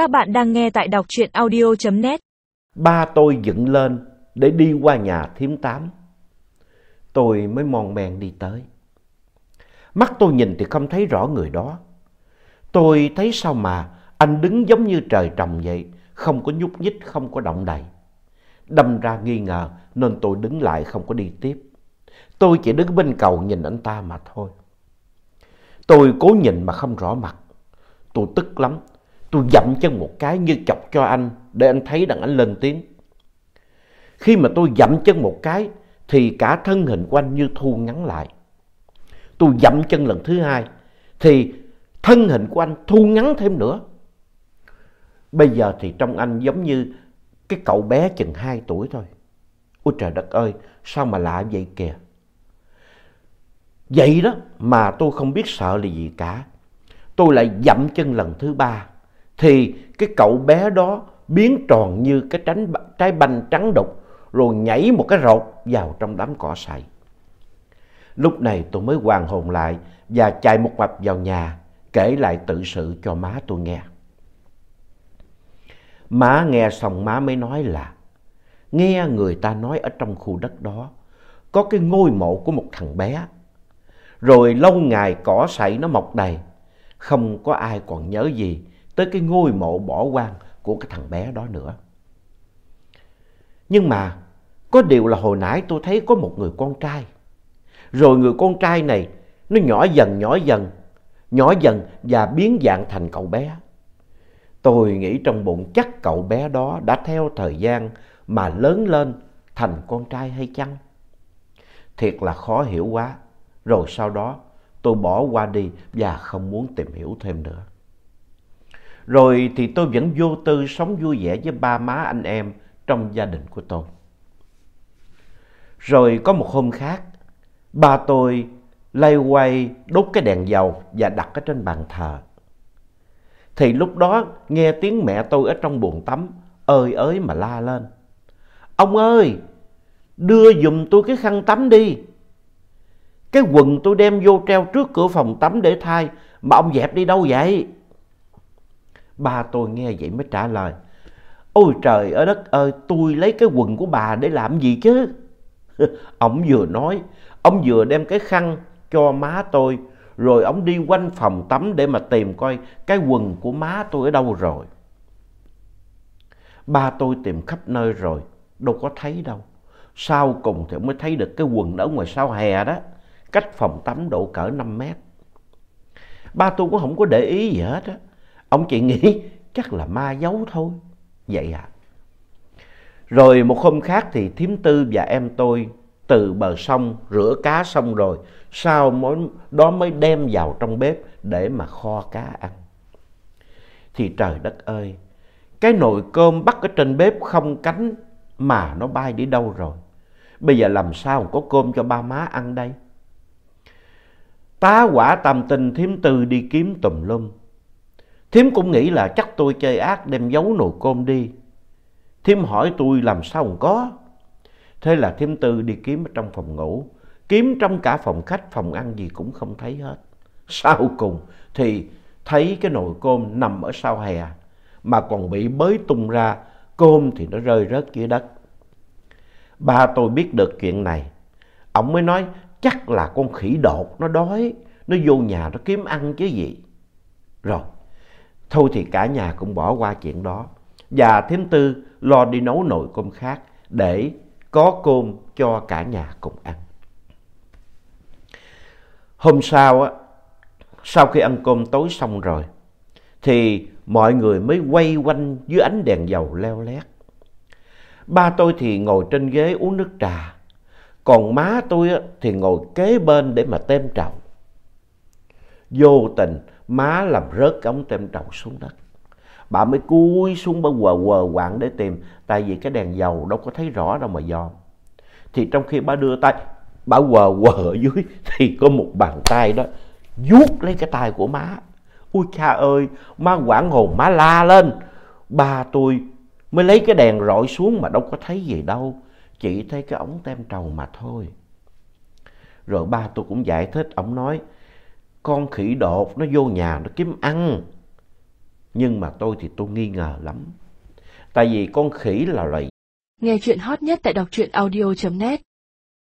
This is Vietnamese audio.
Các bạn đang nghe tại đọc truyện audio.net. Ba tôi dựng lên để đi qua nhà thiếm tám. Tôi mới mòn men đi tới. Mắt tôi nhìn thì không thấy rõ người đó. Tôi thấy sao mà anh đứng giống như trời trồng vậy, không có nhúc nhích, không có động đậy. Đâm ra nghi ngờ nên tôi đứng lại không có đi tiếp. Tôi chỉ đứng bên cầu nhìn anh ta mà thôi. Tôi cố nhìn mà không rõ mặt. Tôi tức lắm. Tôi dậm chân một cái như chọc cho anh để anh thấy đặng anh lên tiếng. Khi mà tôi dậm chân một cái thì cả thân hình của anh như thu ngắn lại. Tôi dậm chân lần thứ hai thì thân hình của anh thu ngắn thêm nữa. Bây giờ thì trong anh giống như cái cậu bé chừng 2 tuổi thôi. Ôi trời đất ơi, sao mà lạ vậy kìa. Vậy đó mà tôi không biết sợ là gì cả. Tôi lại dậm chân lần thứ ba. Thì cái cậu bé đó biến tròn như cái tránh, trái banh trắng đục. Rồi nhảy một cái rột vào trong đám cỏ sậy. Lúc này tôi mới hoàn hồn lại và chạy một mạch vào nhà kể lại tự sự cho má tôi nghe. Má nghe xong má mới nói là nghe người ta nói ở trong khu đất đó có cái ngôi mộ của một thằng bé. Rồi lâu ngày cỏ sậy nó mọc đầy, không có ai còn nhớ gì tới cái ngôi mộ bỏ quan của cái thằng bé đó nữa. Nhưng mà có điều là hồi nãy tôi thấy có một người con trai. Rồi người con trai này nó nhỏ dần nhỏ dần, nhỏ dần và biến dạng thành cậu bé. Tôi nghĩ trong bụng chắc cậu bé đó đã theo thời gian mà lớn lên thành con trai hay chăng? Thiệt là khó hiểu quá. Rồi sau đó tôi bỏ qua đi và không muốn tìm hiểu thêm nữa. Rồi thì tôi vẫn vô tư sống vui vẻ với ba má anh em trong gia đình của tôi. Rồi có một hôm khác, ba tôi lay quay đốt cái đèn dầu và đặt ở trên bàn thờ. Thì lúc đó nghe tiếng mẹ tôi ở trong buồng tắm ơi ới mà la lên. Ông ơi, đưa giùm tôi cái khăn tắm đi. Cái quần tôi đem vô treo trước cửa phòng tắm để thay mà ông dẹp đi đâu vậy? Ba tôi nghe vậy mới trả lời. Ôi trời ơi đất ơi, tôi lấy cái quần của bà để làm gì chứ? ông vừa nói, ông vừa đem cái khăn cho má tôi, rồi ông đi quanh phòng tắm để mà tìm coi cái quần của má tôi ở đâu rồi. Ba tôi tìm khắp nơi rồi, đâu có thấy đâu. Sau cùng thì ông mới thấy được cái quần ở ngoài sau hè đó, cách phòng tắm độ cỡ 5 mét. Ba tôi cũng không có để ý gì hết á. Ông chỉ nghĩ chắc là ma giấu thôi. Vậy à. Rồi một hôm khác thì thím tư và em tôi từ bờ sông rửa cá xong rồi. Sau đó mới đem vào trong bếp để mà kho cá ăn. Thì trời đất ơi, cái nồi cơm bắt ở trên bếp không cánh mà nó bay đi đâu rồi. Bây giờ làm sao có cơm cho ba má ăn đây? Tá quả tam tinh thím tư đi kiếm tùm lum. Thiếm cũng nghĩ là chắc tôi chơi ác đem giấu nồi cơm đi. Thiếm hỏi tôi làm sao không có. Thế là Thiếm tư đi kiếm ở trong phòng ngủ. Kiếm trong cả phòng khách, phòng ăn gì cũng không thấy hết. Sau cùng thì thấy cái nồi cơm nằm ở sau hè. Mà còn bị bới tung ra, cơm thì nó rơi rớt dưới đất. Ba tôi biết được chuyện này. Ông mới nói chắc là con khỉ đột nó đói, nó vô nhà nó kiếm ăn chứ gì. Rồi, thôi thì cả nhà cũng bỏ qua chuyện đó. Và thím tư lo đi nấu nồi cơm khác để có cơm cho cả nhà cùng ăn. Hôm sau, á, sau khi ăn cơm tối xong rồi, thì mọi người mới quay quanh dưới ánh đèn dầu leo lét. Ba tôi thì ngồi trên ghế uống nước trà, còn má tôi thì ngồi kế bên để mà tem trầu. Vô tình má làm rớt cái ống tem trầu xuống đất. Bà mới cúi xuống bà quờ quờ quạng để tìm, tại vì cái đèn dầu đâu có thấy rõ đâu mà dòm. Thì trong khi bà đưa tay, bà quờ quờ ở dưới thì có một bàn tay đó vuốt lấy cái tay của má. Ôi cha ơi, má quảng hồn má la lên. Ba tôi mới lấy cái đèn rọi xuống mà đâu có thấy gì đâu. Chỉ thấy cái ống tem trầu mà thôi. Rồi ba tôi cũng giải thích, ông nói, con khỉ đột nó vô nhà nó kiếm ăn. Nhưng mà tôi thì tôi nghi ngờ lắm. Tại vì con khỉ là loài Nghe chuyện hot nhất tại đọc truyện audio.net